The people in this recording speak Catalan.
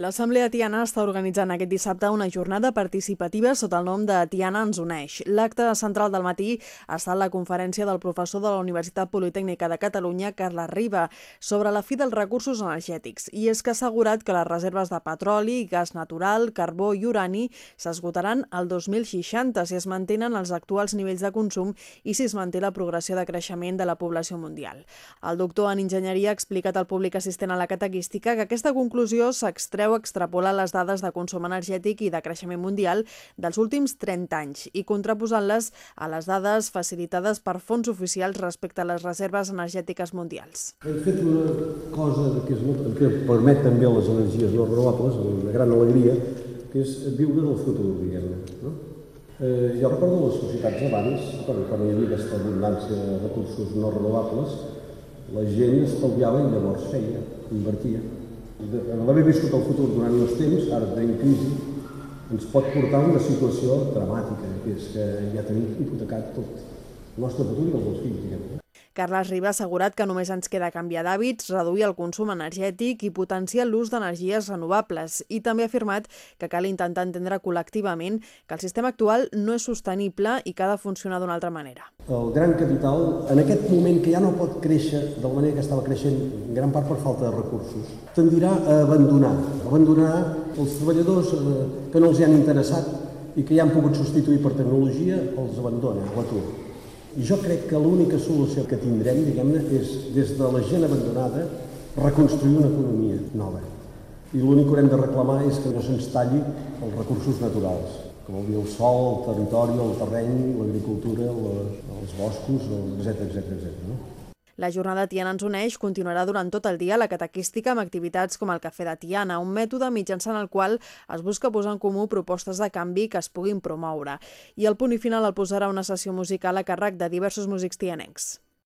L'Assemblea Tiana està organitzant aquest dissabte una jornada participativa sota el nom de Tiana ens uneix. L'acte central del matí ha estat la conferència del professor de la Universitat Politècnica de Catalunya, Carles Riba, sobre la fi dels recursos energètics. I és que ha assegurat que les reserves de petroli, gas natural, carbó i urani s'esgotaran al 2060 si es mantenen els actuals nivells de consum i si es manté la progressió de creixement de la població mundial. El doctor en enginyeria ha explicat al públic assistent a la catequística que aquesta conclusió s'extreu Europeu extrapola les dades de consum energètic i de creixement mundial dels últims 30 anys i contraposant-les a les dades facilitades per fons oficials respecte a les reserves energètiques mundials. Hem fet una cosa que, és molt, que permet també les energies no renovables, una gran alegria, que és viure del futur, diguem-ne. No? Eh, jo recordo les societats abans, quan, quan hi havia aquesta abundància de recursos no renovables, la gent estalviava i llavors feia, invertia l'haver viscut el futur durant uns temps, ara tenim crisi, ens pot portar a una situació dramàtica, que és que ja tenim hipotecat tot el nostre futur i el dels fills, diguem. Carles Riba ha assegurat que només ens queda canviar d'hàbits, reduir el consum energètic i potenciar l'ús d'energies renovables i també ha afirmat que cal intentar entendre col·lectivament que el sistema actual no és sostenible i que ha de funcionar d'una altra manera. El gran capital, en aquest moment que ja no pot créixer de la manera que estava creixent, en gran part per falta de recursos, tendirà a abandonar, abandonar els treballadors eh, que no els hi han interessat i que ja han pogut substituir per tecnologia, els abandona a l'atur. Jo crec que l'única solució que tindrem, diguem-ne, és des de la gent abandonada reconstruir una economia nova. I l'únic que haurem de reclamar és que no se'ns talli els recursos naturals, vol dir el sol, el territori, el terreny, l'agricultura, els boscos, etc etc etc. No? La jornada Tiana ens uneix continuarà durant tot el dia la catequística amb activitats com el Cafè de Tiana, un mètode mitjançant el qual es busca posar en comú propostes de canvi que es puguin promoure. I el punt i final el posarà una sessió musical a càrrec de diversos músics tianencs.